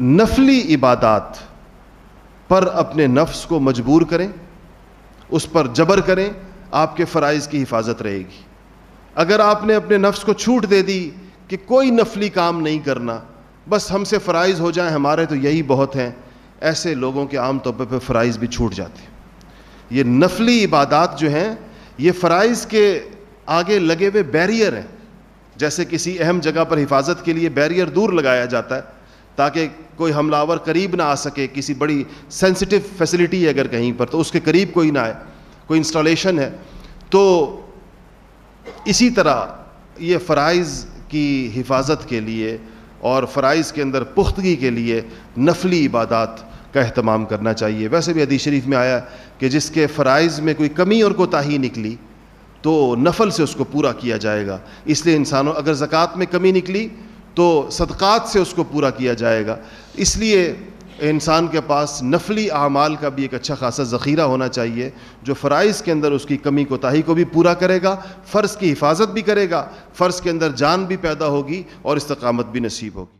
نفلی عبادات پر اپنے نفس کو مجبور کریں، اس پر جبر کریں، آپ کے فرائض کی حفاظت رہے گی۔ اگر آپ نے اپنے نفس کو چھوٹ دے دی کہ کوئی نفلی کام نہیں کرنا، بس ہم سے فرائض ہو جائیں، ہمارے تو یہی بہت ہیں، ایسے لوگوں کے عام طور پہ فرائض بھی چھوٹ جاتے ہیں۔ یہ نفلی عبادات جو ہیں، یہ فرائض کے آگے لگے ہوئے بیریئر ہیں۔ جیسے کسی اہم جگہ پر حفاظت کے لیے بیریئر دور لگایا جاتا ہے تاکہ کوئی حملہ آور قریب نہ آ سکے، کسی بڑی سینسٹو فیسلٹی ہے اگر کہیں پر، تو اس کے قریب کوئی نہ آئے، کوئی انسٹالیشن ہے۔ تو اسی طرح یہ فرائض کی حفاظت کے لیے اور فرائض کے اندر پختگی کے لیے نفلی عبادات کا اہتمام کرنا چاہیے۔ ویسے بھی حدیث شریف میں آیا کہ جس کے فرائض میں کوئی کمی اور کوتاہی نکلی، تو نفل سے اس کو پورا کیا جائے گا۔ اس لیے انسانوں، اگر زکوٰۃ میں کمی نکلی تو صدقات سے اس کو پورا کیا جائے گا۔ اس لیے انسان کے پاس نفلی اعمال کا بھی ایک اچھا خاصا ذخیرہ ہونا چاہیے، جو فرائض کے اندر اس کی کمی کوتاہی کو بھی پورا کرے گا، فرض کی حفاظت بھی کرے گا، فرض کے اندر جان بھی پیدا ہوگی اور استقامت بھی نصیب ہوگی۔